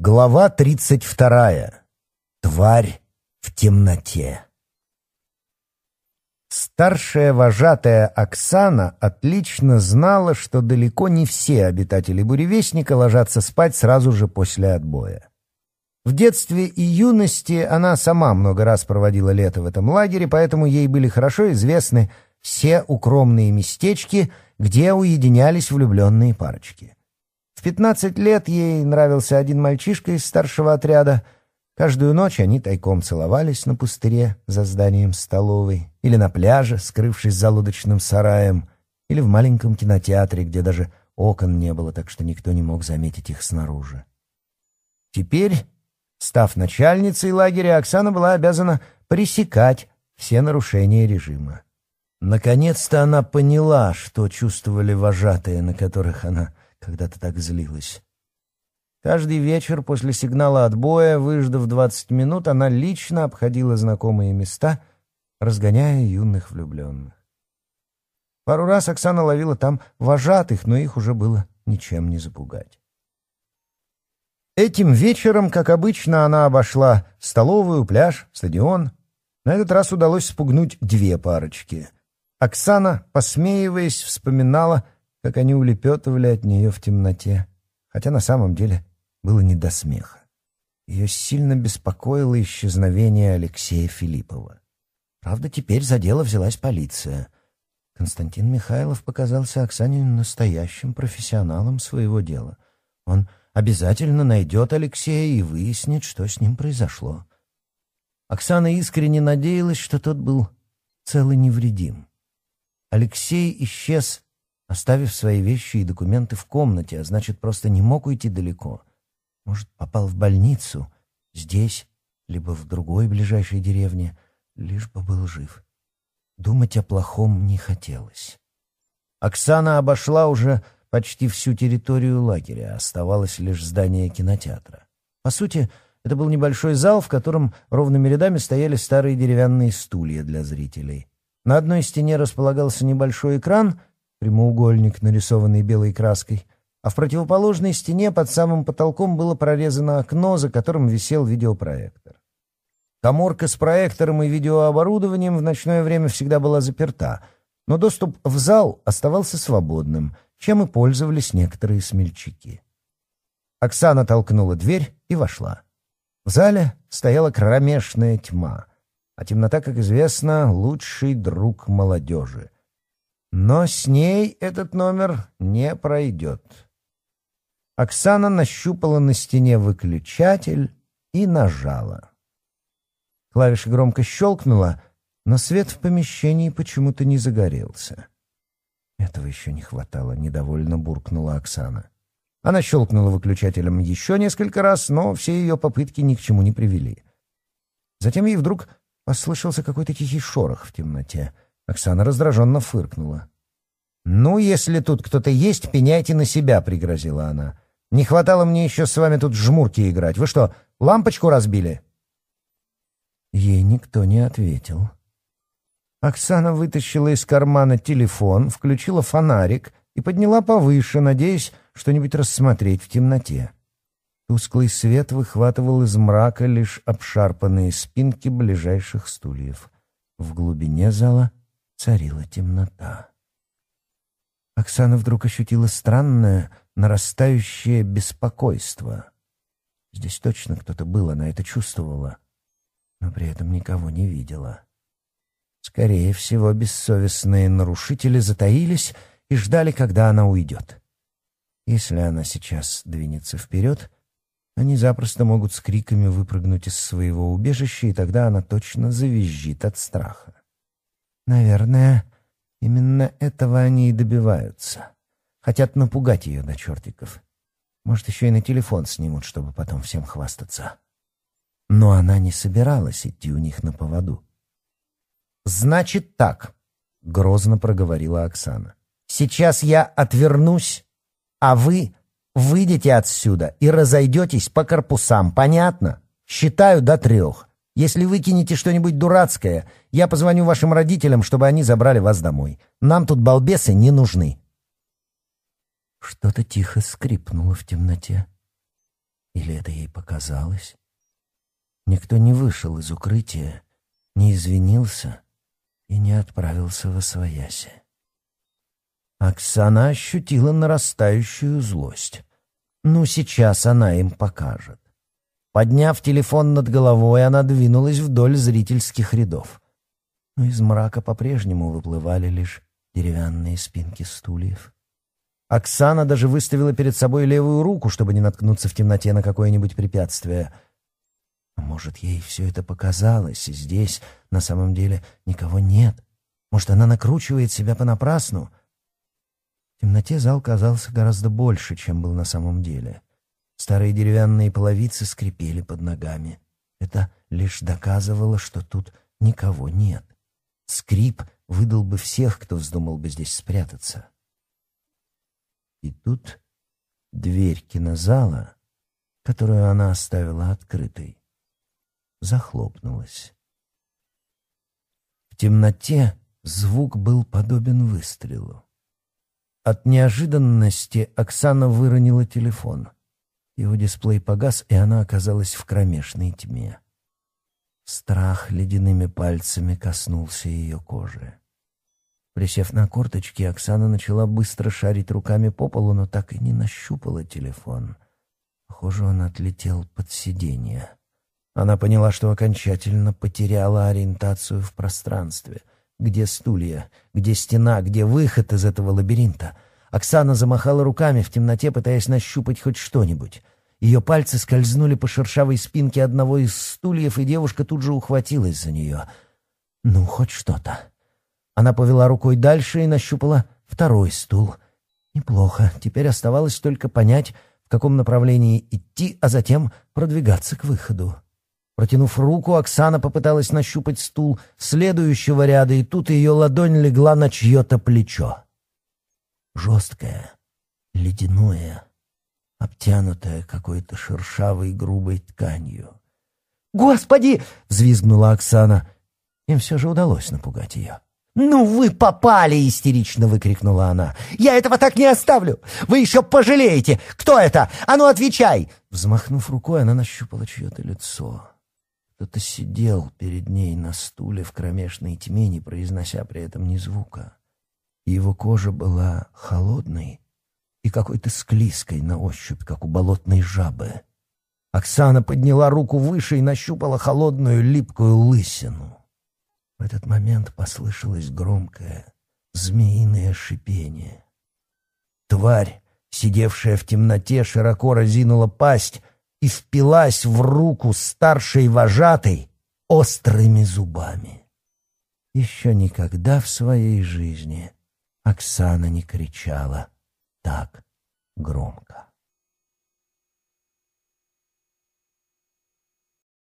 Глава 32. Тварь в темноте. Старшая вожатая Оксана отлично знала, что далеко не все обитатели буревестника ложатся спать сразу же после отбоя. В детстве и юности она сама много раз проводила лето в этом лагере, поэтому ей были хорошо известны все укромные местечки, где уединялись влюбленные парочки. В пятнадцать лет ей нравился один мальчишка из старшего отряда. Каждую ночь они тайком целовались на пустыре за зданием столовой или на пляже, скрывшись за лодочным сараем, или в маленьком кинотеатре, где даже окон не было, так что никто не мог заметить их снаружи. Теперь, став начальницей лагеря, Оксана была обязана пресекать все нарушения режима. Наконец-то она поняла, что чувствовали вожатые, на которых она когда ты так злилась. Каждый вечер после сигнала отбоя, выждав 20 минут, она лично обходила знакомые места, разгоняя юных влюбленных. Пару раз Оксана ловила там вожатых, но их уже было ничем не запугать. Этим вечером, как обычно, она обошла столовую, пляж, стадион. На этот раз удалось спугнуть две парочки. Оксана, посмеиваясь, вспоминала — как они улепетывали от нее в темноте, хотя на самом деле было не до смеха. Ее сильно беспокоило исчезновение Алексея Филиппова. Правда, теперь за дело взялась полиция. Константин Михайлов показался Оксане настоящим профессионалом своего дела. Он обязательно найдет Алексея и выяснит, что с ним произошло. Оксана искренне надеялась, что тот был цел и невредим. Алексей исчез Оставив свои вещи и документы в комнате, а значит, просто не мог уйти далеко. Может, попал в больницу, здесь, либо в другой ближайшей деревне, лишь бы был жив. Думать о плохом не хотелось. Оксана обошла уже почти всю территорию лагеря, оставалось лишь здание кинотеатра. По сути, это был небольшой зал, в котором ровными рядами стояли старые деревянные стулья для зрителей. На одной стене располагался небольшой экран, Прямоугольник, нарисованный белой краской. А в противоположной стене под самым потолком было прорезано окно, за которым висел видеопроектор. Коморка с проектором и видеооборудованием в ночное время всегда была заперта, но доступ в зал оставался свободным, чем и пользовались некоторые смельчаки. Оксана толкнула дверь и вошла. В зале стояла кромешная тьма, а темнота, как известно, лучший друг молодежи — но с ней этот номер не пройдет. Оксана нащупала на стене выключатель и нажала. Клавиша громко щелкнула, но свет в помещении почему-то не загорелся. «Этого еще не хватало», — недовольно буркнула Оксана. Она щелкнула выключателем еще несколько раз, но все ее попытки ни к чему не привели. Затем ей вдруг послышался какой-то тихий шорох в темноте — Оксана раздраженно фыркнула. «Ну, если тут кто-то есть, пеняйте на себя», — пригрозила она. «Не хватало мне еще с вами тут жмурки играть. Вы что, лампочку разбили?» Ей никто не ответил. Оксана вытащила из кармана телефон, включила фонарик и подняла повыше, надеясь что-нибудь рассмотреть в темноте. Тусклый свет выхватывал из мрака лишь обшарпанные спинки ближайших стульев. В глубине зала — царила темнота. Оксана вдруг ощутила странное, нарастающее беспокойство. Здесь точно кто-то был, она это чувствовала, но при этом никого не видела. Скорее всего, бессовестные нарушители затаились и ждали, когда она уйдет. Если она сейчас двинется вперед, они запросто могут с криками выпрыгнуть из своего убежища, и тогда она точно завизжит от страха. Наверное, именно этого они и добиваются. Хотят напугать ее до чертиков. Может, еще и на телефон снимут, чтобы потом всем хвастаться. Но она не собиралась идти у них на поводу. «Значит так», — грозно проговорила Оксана. «Сейчас я отвернусь, а вы выйдете отсюда и разойдетесь по корпусам, понятно? Считаю до трех. Если выкинете что-нибудь дурацкое, я позвоню вашим родителям, чтобы они забрали вас домой. Нам тут балбесы не нужны». Что-то тихо скрипнуло в темноте. Или это ей показалось? Никто не вышел из укрытия, не извинился и не отправился во свояси. Оксана ощутила нарастающую злость. Ну, сейчас она им покажет. Подняв телефон над головой, она двинулась вдоль зрительских рядов. Но из мрака по-прежнему выплывали лишь деревянные спинки стульев. Оксана даже выставила перед собой левую руку, чтобы не наткнуться в темноте на какое-нибудь препятствие. А может, ей все это показалось, и здесь на самом деле никого нет. Может, она накручивает себя понапрасну. В темноте зал казался гораздо больше, чем был на самом деле — Старые деревянные половицы скрипели под ногами. Это лишь доказывало, что тут никого нет. Скрип выдал бы всех, кто вздумал бы здесь спрятаться. И тут дверь кинозала, которую она оставила открытой, захлопнулась. В темноте звук был подобен выстрелу. От неожиданности Оксана выронила телефон — его дисплей погас, и она оказалась в кромешной тьме. Страх ледяными пальцами коснулся ее кожи. Присев на корточки, Оксана начала быстро шарить руками по полу, но так и не нащупала телефон. Похоже, он отлетел под сиденье. Она поняла, что окончательно потеряла ориентацию в пространстве. Где стулья? Где стена? Где выход из этого лабиринта? — Оксана замахала руками в темноте, пытаясь нащупать хоть что-нибудь. Ее пальцы скользнули по шершавой спинке одного из стульев, и девушка тут же ухватилась за нее. «Ну, хоть что-то». Она повела рукой дальше и нащупала второй стул. Неплохо. Теперь оставалось только понять, в каком направлении идти, а затем продвигаться к выходу. Протянув руку, Оксана попыталась нащупать стул следующего ряда, и тут ее ладонь легла на чье-то плечо жесткое, ледяное, обтянутое какой-то шершавой грубой тканью. «Господи!» — взвизгнула Оксана. Им все же удалось напугать ее. «Ну вы попали!» — истерично выкрикнула она. «Я этого так не оставлю! Вы еще пожалеете! Кто это? А ну отвечай!» Взмахнув рукой, она нащупала чье-то лицо. Кто-то сидел перед ней на стуле в кромешной тьме, не произнося при этом ни звука. Его кожа была холодной и какой-то склизкой на ощупь, как у болотной жабы. Оксана подняла руку выше и нащупала холодную липкую лысину. В этот момент послышалось громкое змеиное шипение. Тварь, сидевшая в темноте, широко разинула пасть и впилась в руку старшей вожатой острыми зубами. Еще никогда в своей жизни Оксана не кричала так громко.